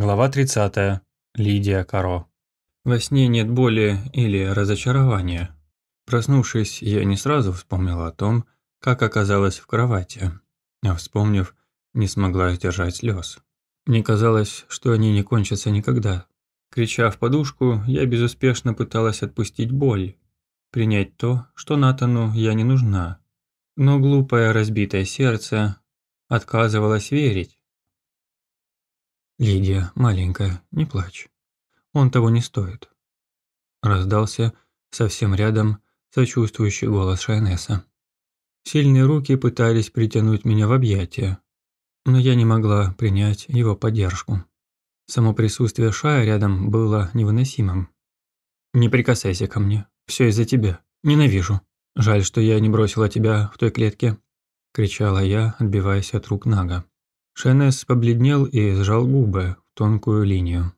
Глава 30. Лидия Каро. Во сне нет боли или разочарования. Проснувшись, я не сразу вспомнила о том, как оказалась в кровати, а вспомнив, не смогла сдержать слез. Мне казалось, что они не кончатся никогда. Крича в подушку, я безуспешно пыталась отпустить боль, принять то, что Натану я не нужна. Но глупое разбитое сердце отказывалось верить, «Лидия, маленькая, не плачь. Он того не стоит». Раздался совсем рядом сочувствующий голос Шайнеса. Сильные руки пытались притянуть меня в объятия, но я не могла принять его поддержку. Само присутствие Шая рядом было невыносимым. «Не прикасайся ко мне. Все из-за тебя. Ненавижу. Жаль, что я не бросила тебя в той клетке», – кричала я, отбиваясь от рук Нага. Шенес побледнел и сжал губы в тонкую линию.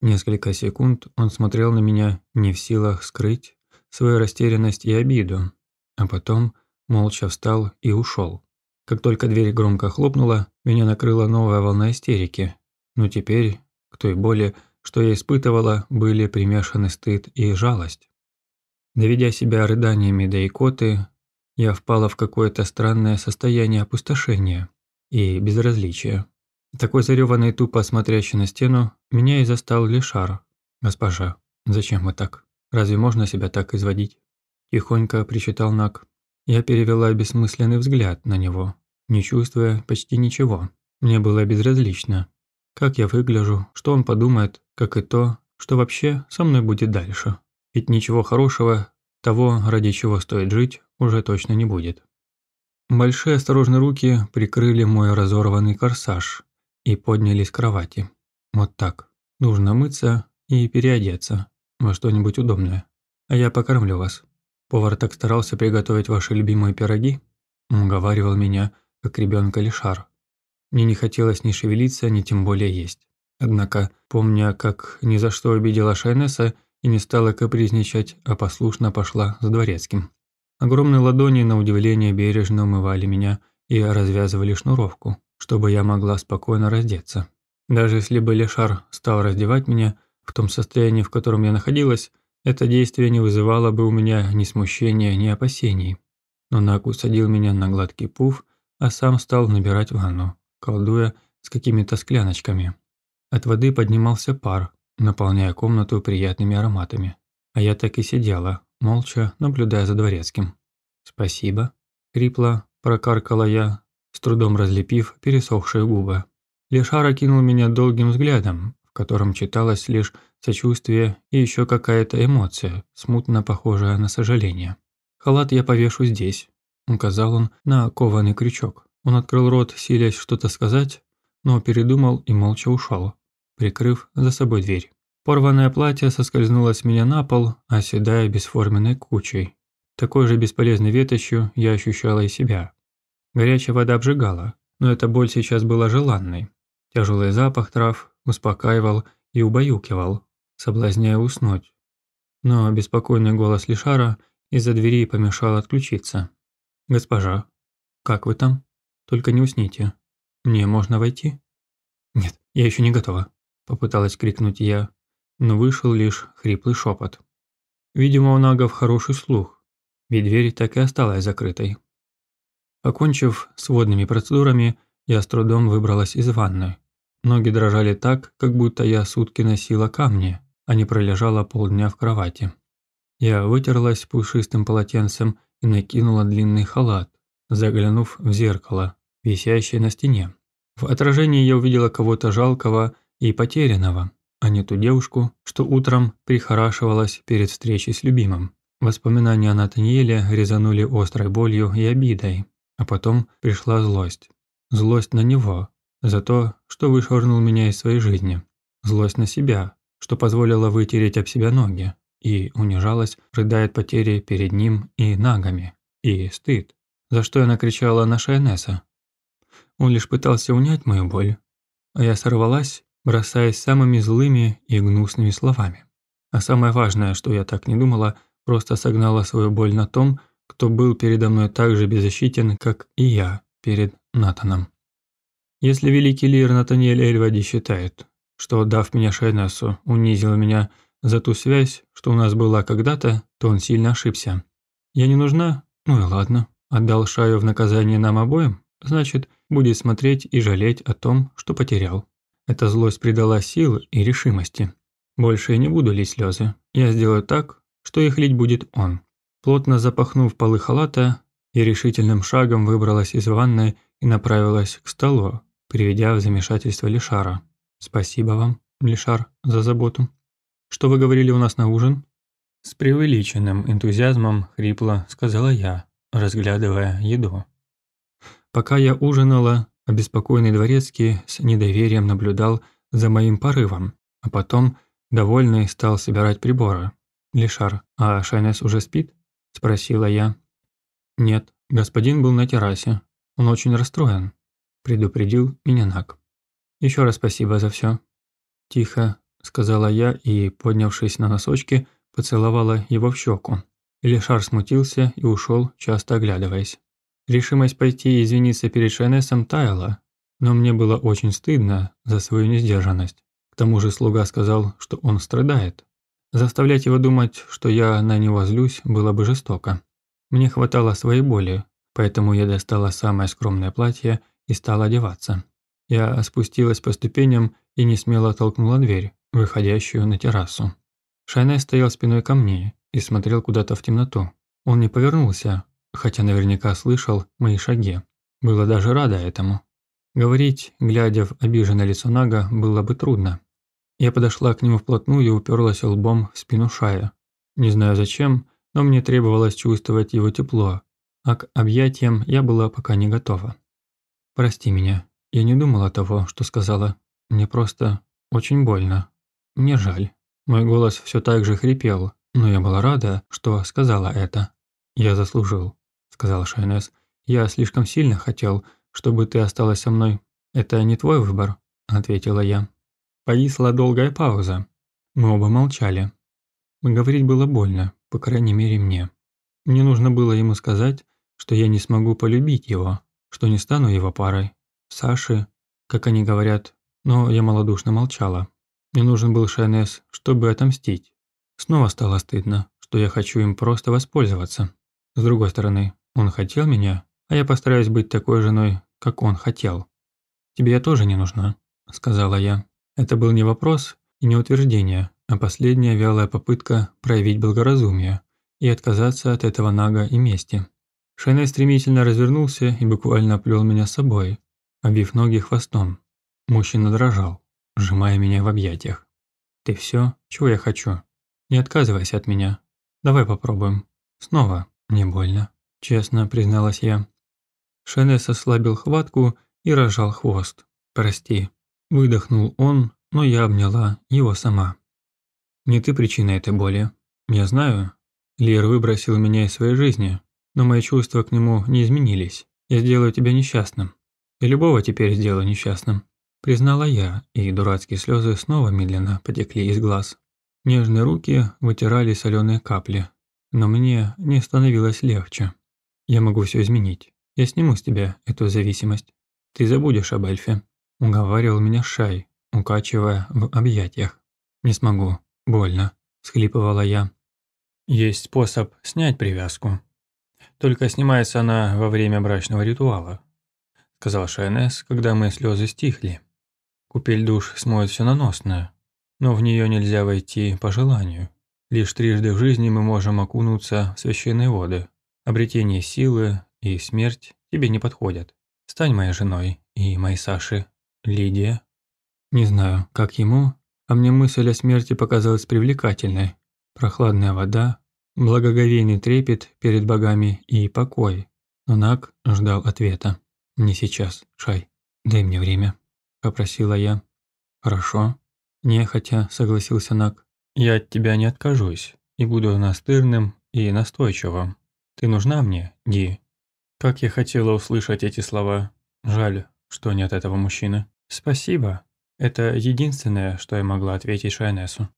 Несколько секунд он смотрел на меня, не в силах скрыть свою растерянность и обиду, а потом молча встал и ушел. Как только дверь громко хлопнула, меня накрыла новая волна истерики. Но теперь, к той боли, что я испытывала, были примешаны стыд и жалость. Доведя себя рыданиями до икоты, я впала в какое-то странное состояние опустошения и безразличия. Такой зареванный тупо смотрящий на стену, меня и застал Лешар. «Госпожа, зачем вы так? Разве можно себя так изводить?» Тихонько причитал Нак. Я перевела бессмысленный взгляд на него, не чувствуя почти ничего. Мне было безразлично. Как я выгляжу, что он подумает, как и то, что вообще со мной будет дальше. Ведь ничего хорошего, того, ради чего стоит жить, уже точно не будет. Большие осторожные руки прикрыли мой разорванный корсаж и поднялись с кровати. Вот так. Нужно мыться и переодеться во что-нибудь удобное. А я покормлю вас. Повар так старался приготовить ваши любимые пироги. Уговаривал меня, как ребенка лишар. Мне не хотелось ни шевелиться, ни тем более есть. Однако, помня, как ни за что обидела Шайнеса и не стала капризничать, а послушно пошла за дворецким. Огромные ладони, на удивление, бережно умывали меня и развязывали шнуровку, чтобы я могла спокойно раздеться. Даже если бы Лешар стал раздевать меня в том состоянии, в котором я находилась, это действие не вызывало бы у меня ни смущения, ни опасений. Но Нак усадил меня на гладкий пуф, а сам стал набирать ванну, колдуя с какими-то скляночками. От воды поднимался пар, наполняя комнату приятными ароматами. А я так и сидела, молча наблюдая за дворецким. «Спасибо», – хрипло прокаркала я, с трудом разлепив пересохшие губы. Лешар окинул меня долгим взглядом, в котором читалось лишь сочувствие и еще какая-то эмоция, смутно похожая на сожаление. «Халат я повешу здесь», – указал он на кованый крючок. Он открыл рот, силясь что-то сказать, но передумал и молча ушел, прикрыв за собой дверь. Порванное платье соскользнуло с меня на пол, оседая бесформенной кучей. Такой же бесполезной ветошью я ощущала и себя. Горячая вода обжигала, но эта боль сейчас была желанной. Тяжелый запах трав успокаивал и убаюкивал, соблазняя уснуть. Но беспокойный голос Лишара из-за двери помешал отключиться. «Госпожа, как вы там? Только не усните. Мне можно войти?» «Нет, я еще не готова», – попыталась крикнуть я, но вышел лишь хриплый шепот. Видимо, у нагов хороший слух, ведь дверь так и осталась закрытой. Окончив с водными процедурами, я с трудом выбралась из ванны. Ноги дрожали так, как будто я сутки носила камни, а не пролежала полдня в кровати. Я вытерлась пушистым полотенцем и накинула длинный халат, заглянув в зеркало, висящее на стене. В отражении я увидела кого-то жалкого и потерянного, а не ту девушку, что утром прихорашивалась перед встречей с любимым. Воспоминания о Натаниэле резанули острой болью и обидой, а потом пришла злость. Злость на него, за то, что вышвырнул меня из своей жизни. Злость на себя, что позволила вытереть об себя ноги, и унижалась, рыдая от потери перед ним и нагами. И стыд, за что я накричала на Шайнеса. Он лишь пытался унять мою боль, а я сорвалась бросаясь самыми злыми и гнусными словами. А самое важное, что я так не думала, просто согнала свою боль на том, кто был передо мной так же беззащитен, как и я перед Натаном. Если великий лир Натаниэль Эльвади считает, что, дав меня Шайнесу, унизил меня за ту связь, что у нас была когда-то, то он сильно ошибся. Я не нужна? Ну и ладно. Отдал Шаю в наказание нам обоим? Значит, будет смотреть и жалеть о том, что потерял. Эта злость придала сил и решимости. Больше я не буду лить слезы. Я сделаю так, что их лить будет он. Плотно запахнув полы халата, я решительным шагом выбралась из ванной и направилась к столу, приведя в замешательство Лишара. «Спасибо вам, Лишар, за заботу. Что вы говорили у нас на ужин?» С преувеличенным энтузиазмом хрипло сказала я, разглядывая еду. Пока я ужинала, обеспокоенный дворецкий с недоверием наблюдал за моим порывом, а потом, довольный, стал собирать приборы. «Лишар, а Шайнес уже спит?» – спросила я. «Нет, господин был на террасе. Он очень расстроен», – предупредил меня Нак. «Еще раз спасибо за все. Тихо, сказала я и, поднявшись на носочки, поцеловала его в щеку. Илишар смутился и ушел, часто оглядываясь. Решимость пойти и извиниться перед Шайнесом таяла, но мне было очень стыдно за свою несдержанность. К тому же слуга сказал, что он страдает. Заставлять его думать, что я на него злюсь, было бы жестоко. Мне хватало своей боли, поэтому я достала самое скромное платье и стала одеваться. Я спустилась по ступеням и не смело толкнула дверь, выходящую на террасу. Шайнай стоял спиной ко мне и смотрел куда-то в темноту. Он не повернулся, хотя наверняка слышал мои шаги. Было даже рада этому. Говорить, глядя в обиженное лицо Нага, было бы трудно. Я подошла к нему вплотную и уперлась лбом в спину Шая. Не знаю зачем, но мне требовалось чувствовать его тепло, а к объятиям я была пока не готова. «Прости меня, я не думала того, что сказала. Мне просто очень больно. Мне жаль». Мой голос все так же хрипел, но я была рада, что сказала это. «Я заслужил», – сказал Шайнес. «Я слишком сильно хотел, чтобы ты осталась со мной». «Это не твой выбор», – ответила я. Повисла долгая пауза. Мы оба молчали. Говорить было больно, по крайней мере мне. Мне нужно было ему сказать, что я не смогу полюбить его, что не стану его парой. Саши, как они говорят, но я малодушно молчала. Мне нужен был Шайнес, чтобы отомстить. Снова стало стыдно, что я хочу им просто воспользоваться. С другой стороны, он хотел меня, а я постараюсь быть такой женой, как он хотел. «Тебе я тоже не нужна», – сказала я. Это был не вопрос и не утверждение, а последняя вялая попытка проявить благоразумие и отказаться от этого нага и мести. Шайнай стремительно развернулся и буквально оплел меня с собой, обвив ноги хвостом. Мужчина дрожал, сжимая меня в объятиях. «Ты все, чего я хочу. Не отказывайся от меня. Давай попробуем. Снова. Не больно», – честно призналась я. Шенес ослабил хватку и разжал хвост. «Прости». Выдохнул он, но я обняла его сама. «Не ты причина этой боли. Я знаю. Лир выбросил меня из своей жизни, но мои чувства к нему не изменились. Я сделаю тебя несчастным. И любого теперь сделаю несчастным. Признала я, и дурацкие слезы снова медленно потекли из глаз. Нежные руки вытирали соленые капли, но мне не становилось легче. Я могу все изменить. Я сниму с тебя эту зависимость. Ты забудешь об эльфе. Уговаривал меня Шай, укачивая в объятиях. Не смогу. Больно. Схлипывала я. Есть способ снять привязку. Только снимается она во время брачного ритуала, сказал Шайнес, когда мои слезы стихли. Купель душ смоет все наносное, но в нее нельзя войти по желанию. Лишь трижды в жизни мы можем окунуться в священные воды. Обретение силы и смерть тебе не подходят. Стань моей женой и моей Саши, Лидия. Не знаю, как ему, а мне мысль о смерти показалась привлекательной. Прохладная вода, благоговейный трепет перед богами и покой. Но Нак ждал ответа. «Не сейчас, Шай. Дай мне время», – попросила я. «Хорошо». Нехотя согласился Нак. «Я от тебя не откажусь и буду настырным и настойчивым. Ты нужна мне, Ди?» Как я хотела услышать эти слова. Жаль, что нет этого мужчины. «Спасибо». Это единственное, что я могла ответить Шайнесу.